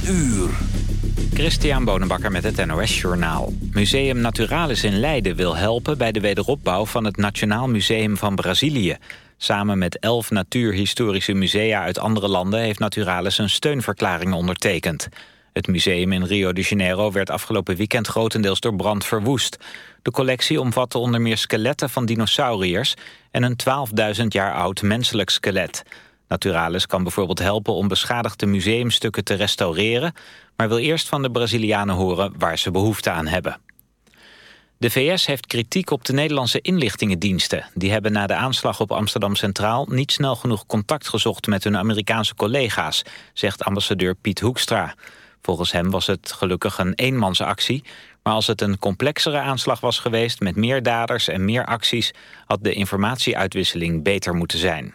10 uur. Christian Bonenbakker met het NOS Journaal. Museum Naturalis in Leiden wil helpen bij de wederopbouw van het Nationaal Museum van Brazilië. Samen met elf natuurhistorische musea uit andere landen heeft Naturalis een steunverklaring ondertekend. Het museum in Rio de Janeiro werd afgelopen weekend grotendeels door brand verwoest. De collectie omvatte onder meer skeletten van dinosauriërs en een 12.000 jaar oud menselijk skelet. Naturalis kan bijvoorbeeld helpen om beschadigde museumstukken te restaureren... maar wil eerst van de Brazilianen horen waar ze behoefte aan hebben. De VS heeft kritiek op de Nederlandse inlichtingendiensten. Die hebben na de aanslag op Amsterdam Centraal... niet snel genoeg contact gezocht met hun Amerikaanse collega's... zegt ambassadeur Piet Hoekstra. Volgens hem was het gelukkig een eenmansactie... maar als het een complexere aanslag was geweest... met meer daders en meer acties... had de informatieuitwisseling beter moeten zijn.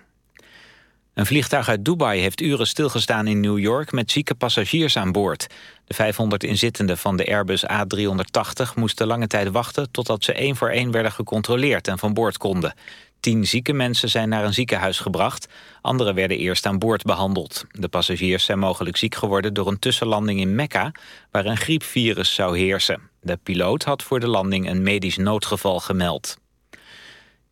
Een vliegtuig uit Dubai heeft uren stilgestaan in New York met zieke passagiers aan boord. De 500 inzittenden van de Airbus A380 moesten lange tijd wachten totdat ze één voor één werden gecontroleerd en van boord konden. Tien zieke mensen zijn naar een ziekenhuis gebracht. Anderen werden eerst aan boord behandeld. De passagiers zijn mogelijk ziek geworden door een tussenlanding in Mekka... waar een griepvirus zou heersen. De piloot had voor de landing een medisch noodgeval gemeld.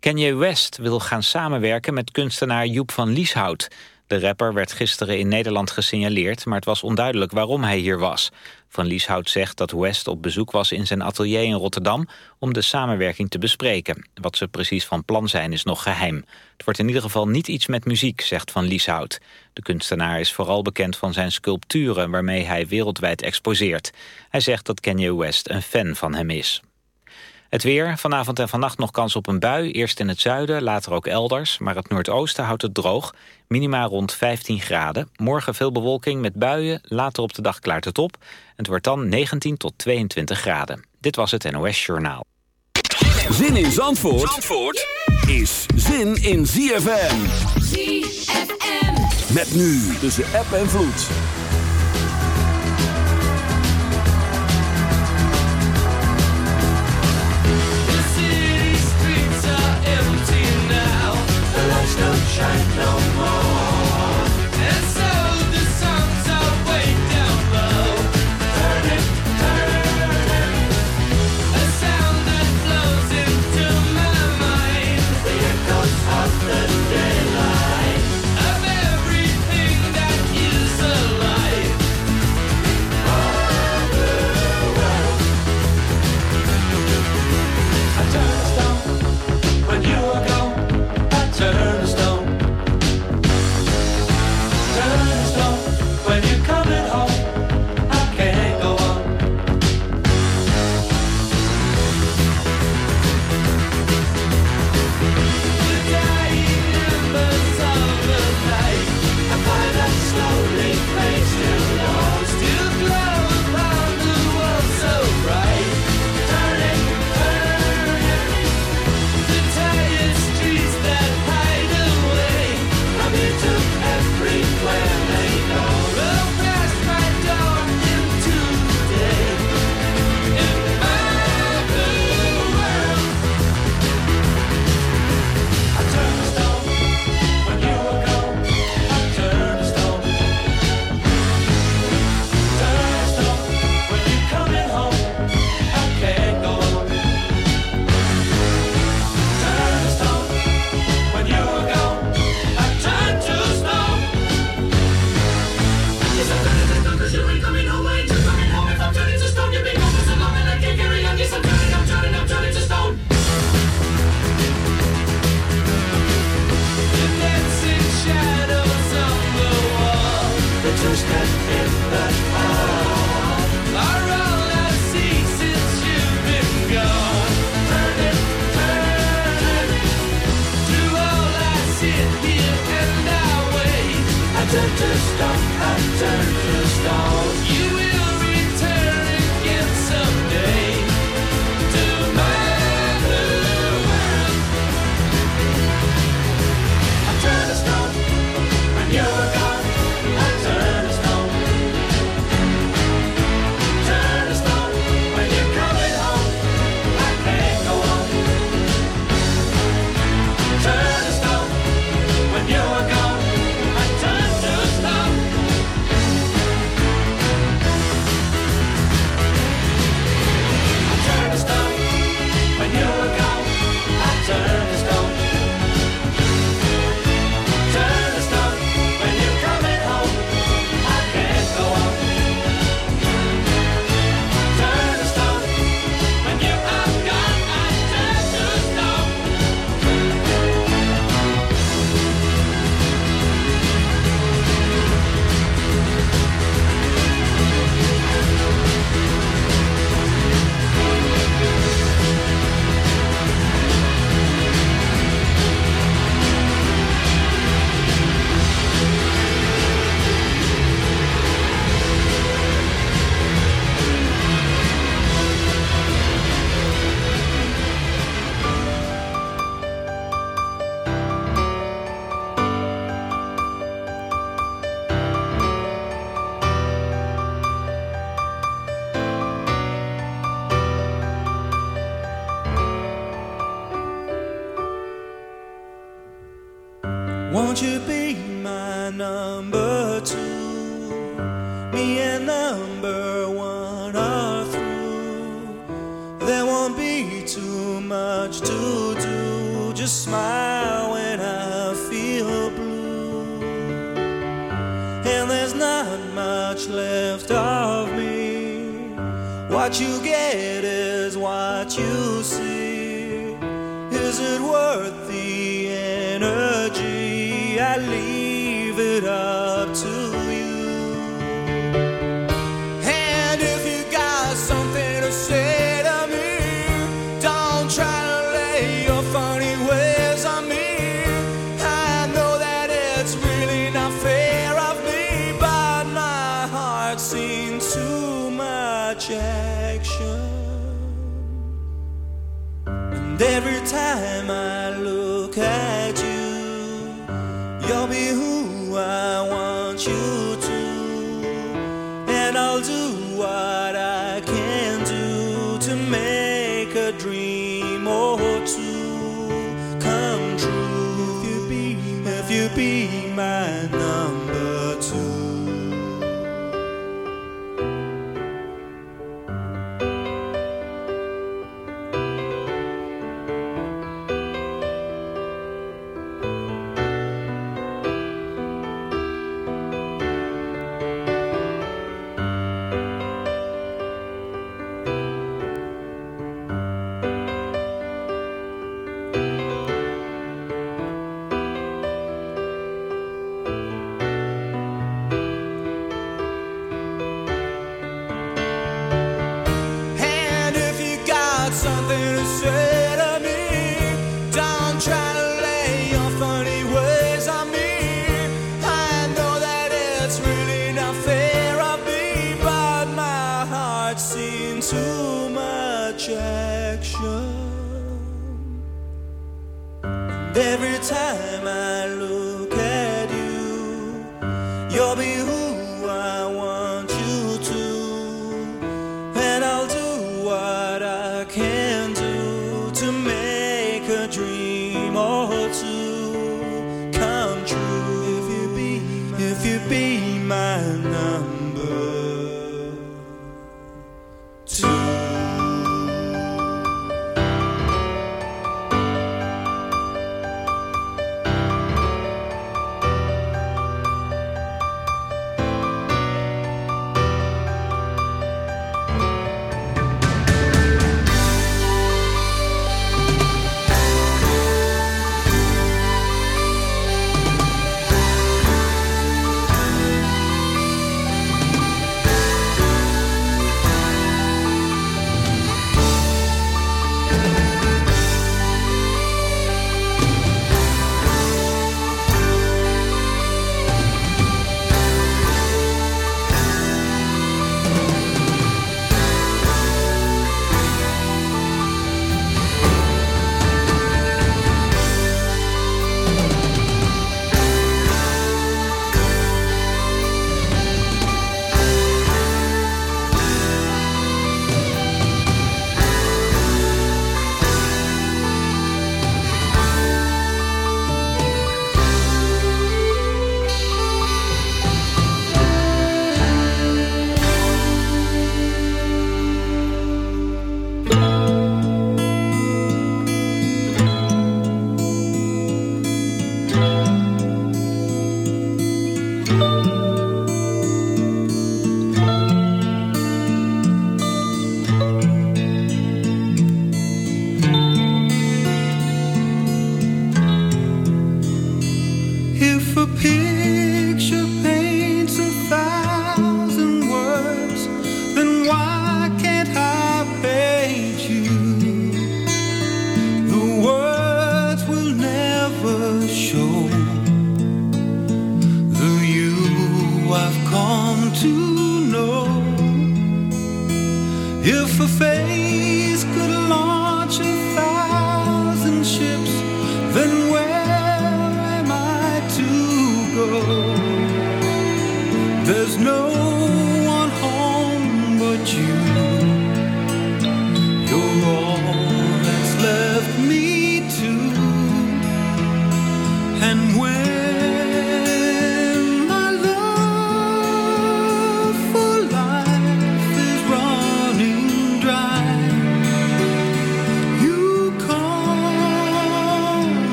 Kanye West wil gaan samenwerken met kunstenaar Joep van Lieshout. De rapper werd gisteren in Nederland gesignaleerd... maar het was onduidelijk waarom hij hier was. Van Lieshout zegt dat West op bezoek was in zijn atelier in Rotterdam... om de samenwerking te bespreken. Wat ze precies van plan zijn is nog geheim. Het wordt in ieder geval niet iets met muziek, zegt Van Lieshout. De kunstenaar is vooral bekend van zijn sculpturen... waarmee hij wereldwijd exposeert. Hij zegt dat Kanye West een fan van hem is. Het weer, vanavond en vannacht nog kans op een bui. Eerst in het zuiden, later ook elders. Maar het noordoosten houdt het droog. Minima rond 15 graden. Morgen veel bewolking met buien. Later op de dag klaart het op. Het wordt dan 19 tot 22 graden. Dit was het NOS Journaal. Zin in Zandvoort, Zandvoort is zin in ZFM. ZFM. Met nu tussen app en vloed. Shine no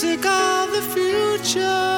Music of the future,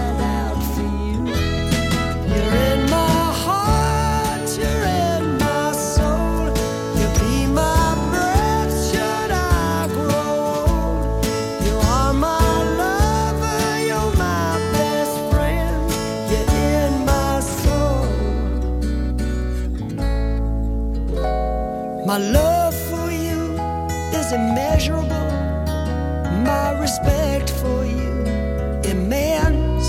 My love for you is immeasurable, my respect for you immense.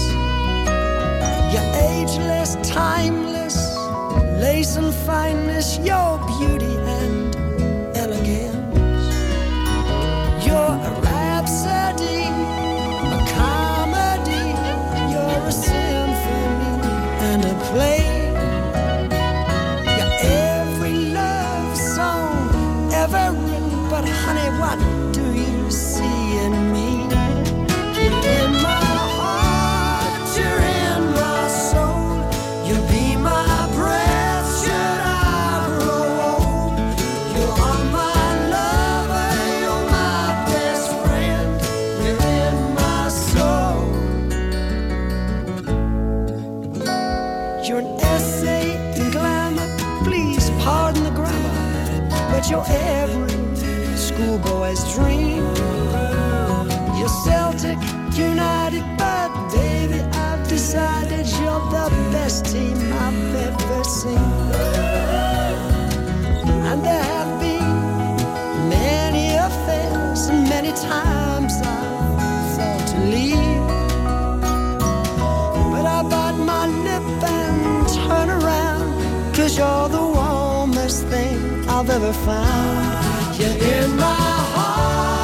Your ageless, timeless, lace and fineness, your beauty never found. You're in my heart.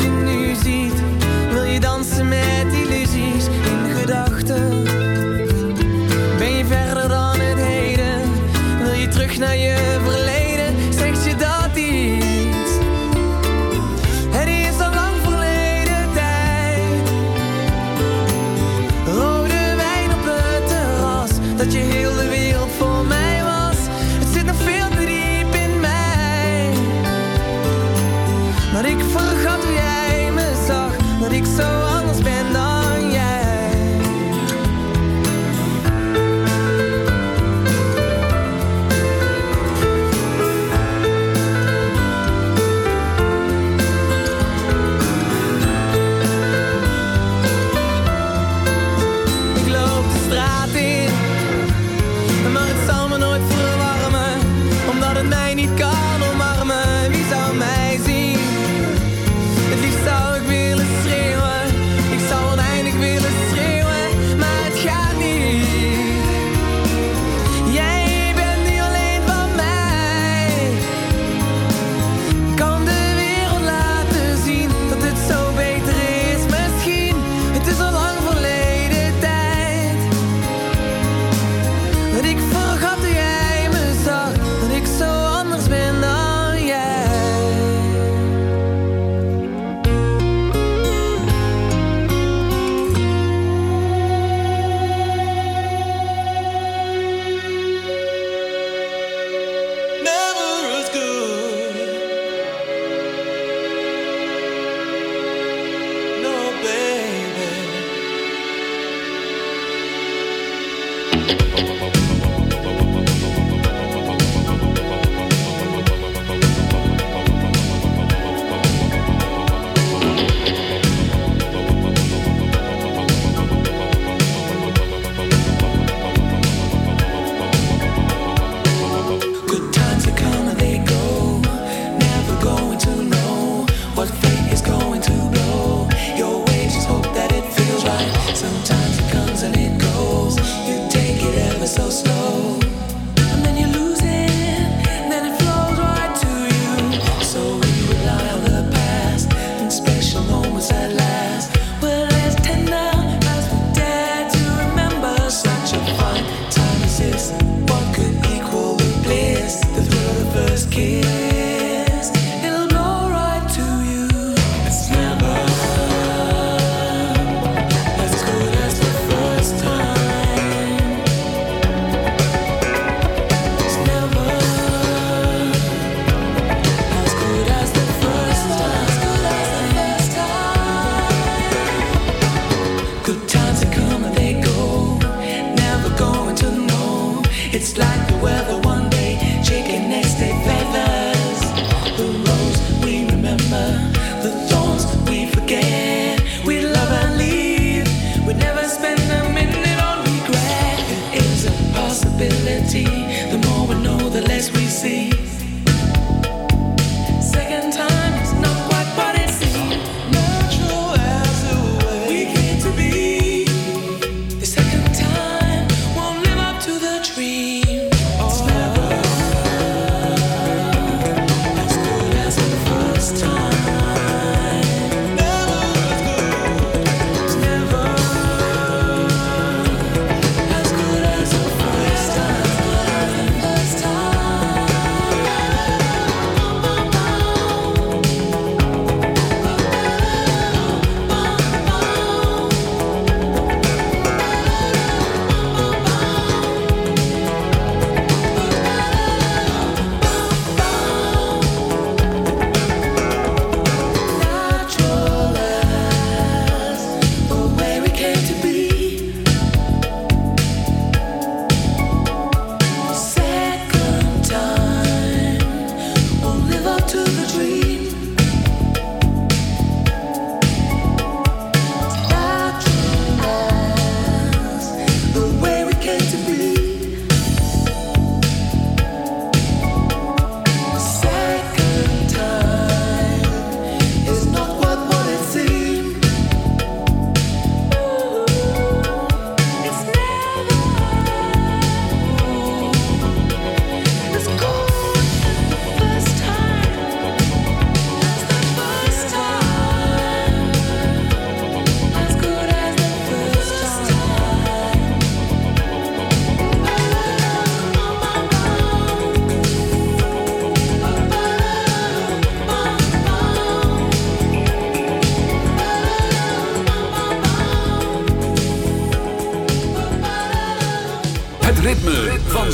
watching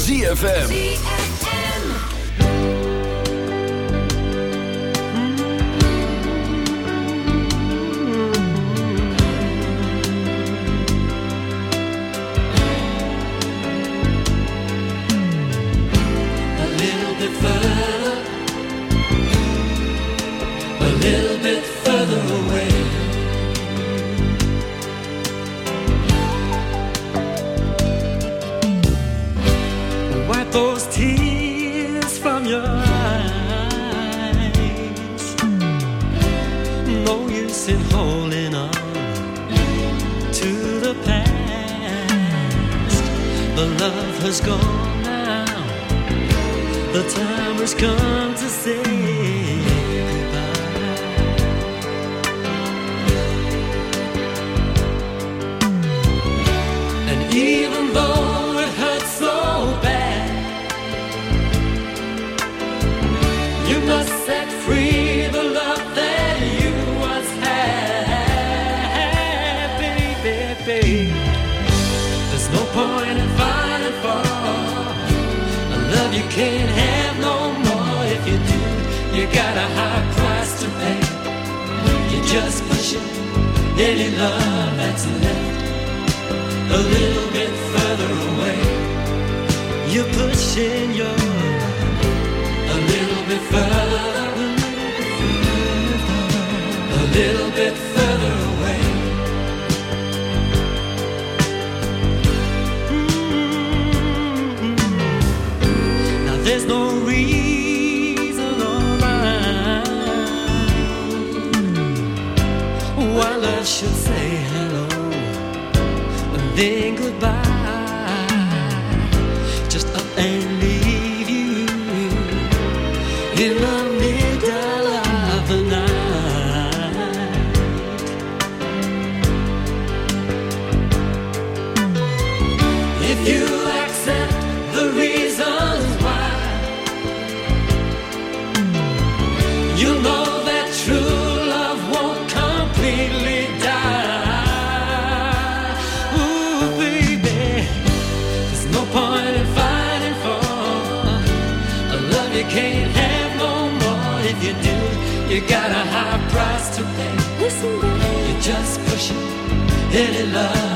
ZFM. then goodbye. just pushing any love.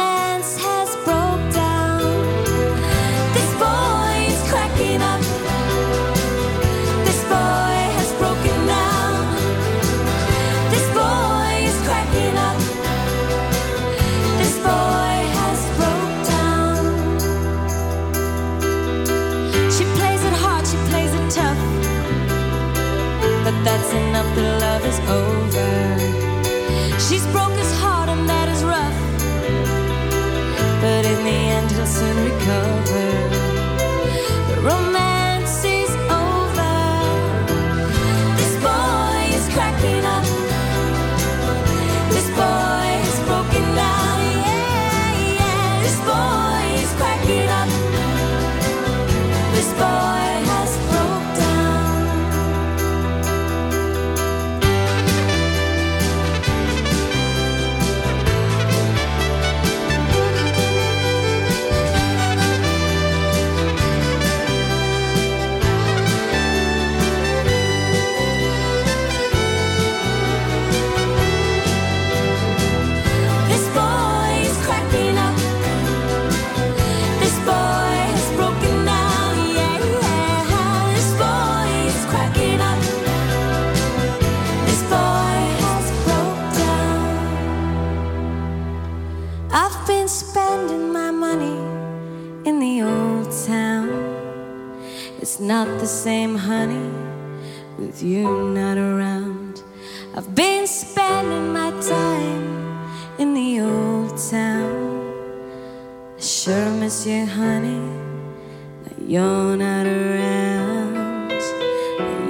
enough that love is over. She's broke his heart and that is rough. But in the end, he'll soon recover. The romance spending my money in the old town. It's not the same, honey, with you not around. I've been spending my time in the old town. I sure miss you, honey, but you're not around.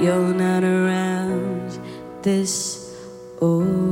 You're not around this old.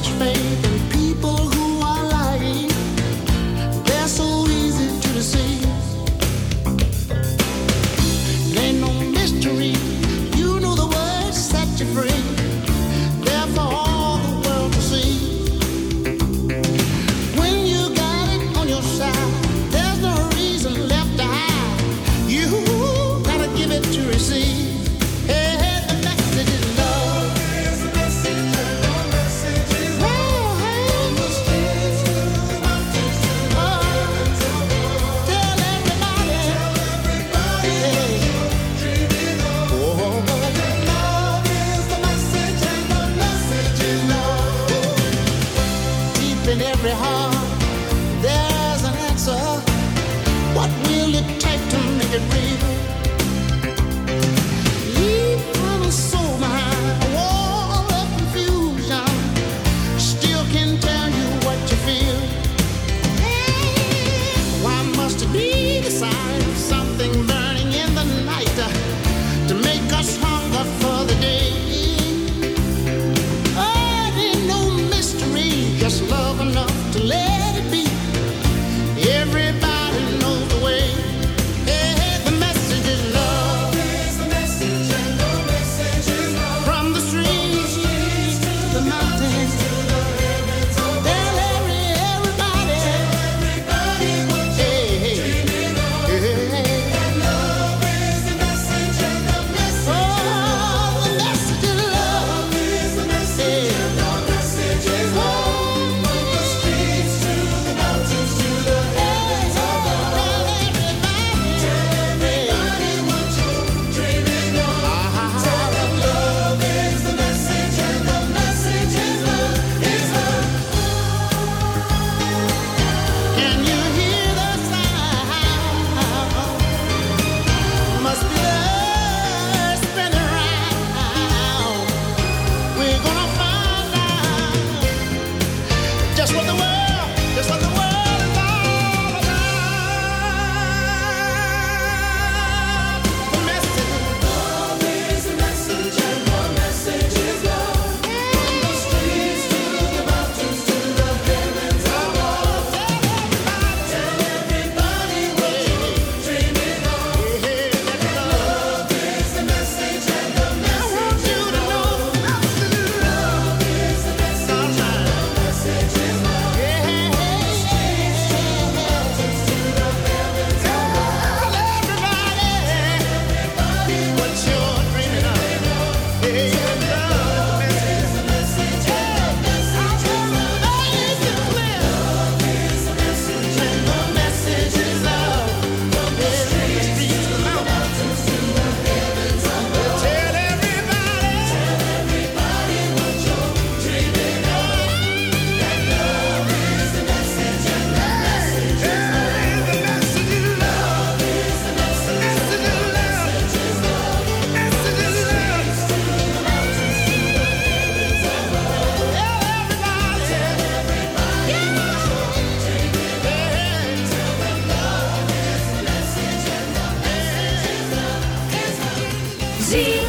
much faith. see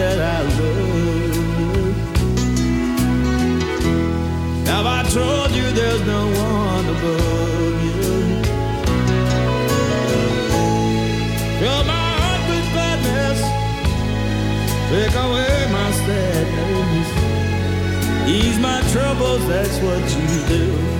that I love. Now I told you there's no one above you? Fill my heart with gladness, take away my sadness, ease my troubles. That's what you do.